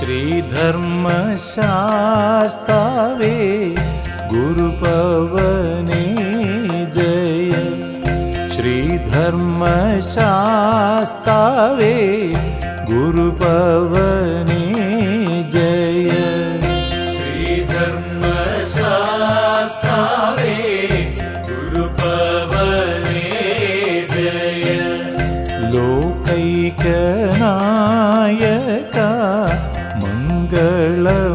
श्रीधर्मशास्तावे गुरुपवने जय। श्रीधर्मशास्तावे गुरुपवने जय। श्रीधर्मशास्तावे गुरुपवने जय। लोकैकनायका मङ्गलमे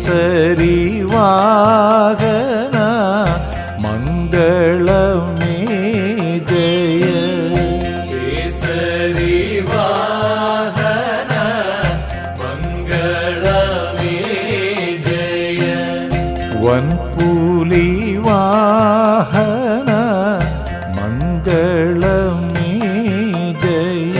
केसरी वाहन मङ्गलमे जय केसरी वाहन मङ्गलमे जय वन्पुली वाहन मङ्गलमे जय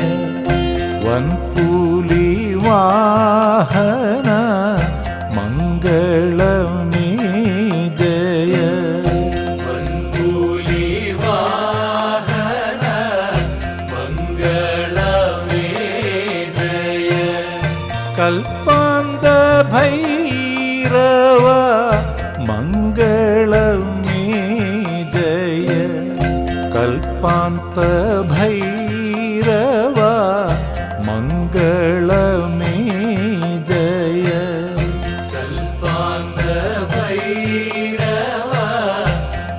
कल्पान्त भैरव मङ्गलमे जय। कल्पान्त भैरव मङ्गलमे जय। कल्पान्त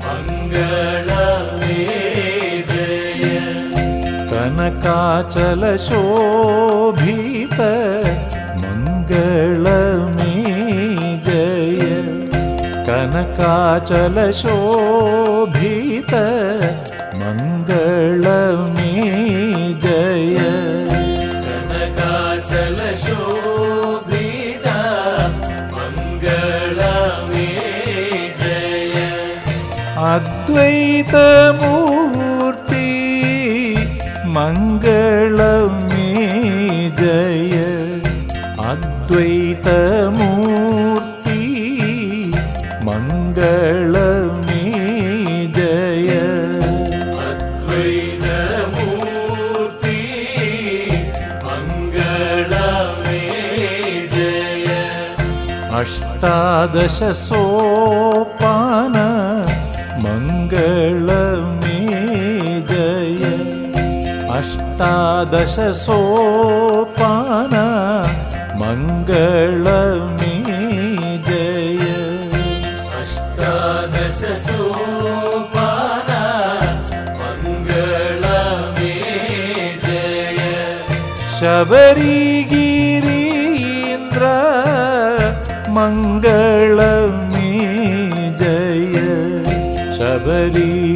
मङ्गलमे जय। कनकाचलशोभित मङ्गलमे जय कनकाचलशोभित मङ्गलमे जय कनकाचलशोभित मङ्गलमे जय अद्वैतमूर्ति मङ्गलमे जय अद्वैतमूर्ति मङ्गलमे जय अद्वैतमूर्ति मङ्गलमे जय अष्टादशसोपान मङ्गलमे जय अष्टादशसोपान मङ्गलमे जय अष्टादशसोपान मङ्गलमे जय शबरिगिरीन्द्र मङ्गलमे जय शबरिगिरीन्द्र